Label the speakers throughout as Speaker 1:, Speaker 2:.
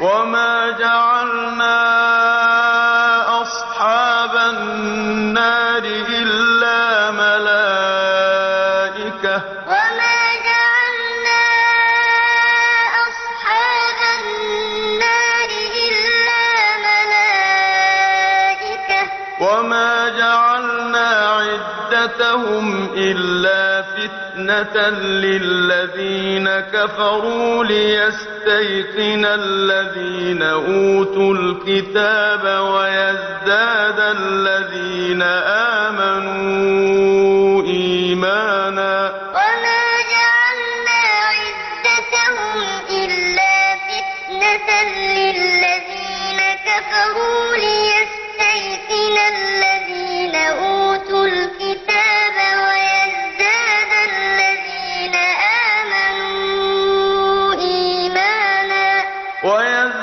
Speaker 1: وما جعلنا أصحاب النار إلا ملائكة
Speaker 2: وما جعلنا أصحاب النار إلا ملائكة
Speaker 1: وما جعلنا عدتهم إلا فتنة للذين كفروا ليستيقن الذين أوتوا الكتاب ويزداد الذين آمنوا إيمانا
Speaker 2: وما جعلنا عدتهم إلا فتنة للذين كفروا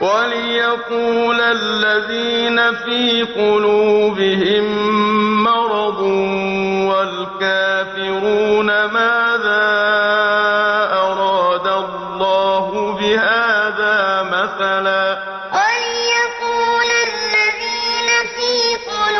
Speaker 2: وليقول الذين في قلوبهم مرض
Speaker 1: والكافرون ماذا أراد الله بهذا مثلا؟
Speaker 2: وليقول الذين في قلوبهم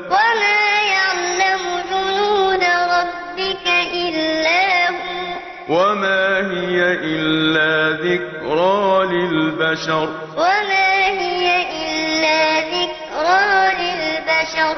Speaker 2: وما هي إلا ذكرى للبشر
Speaker 1: وما هي إلا ذكرى للبشر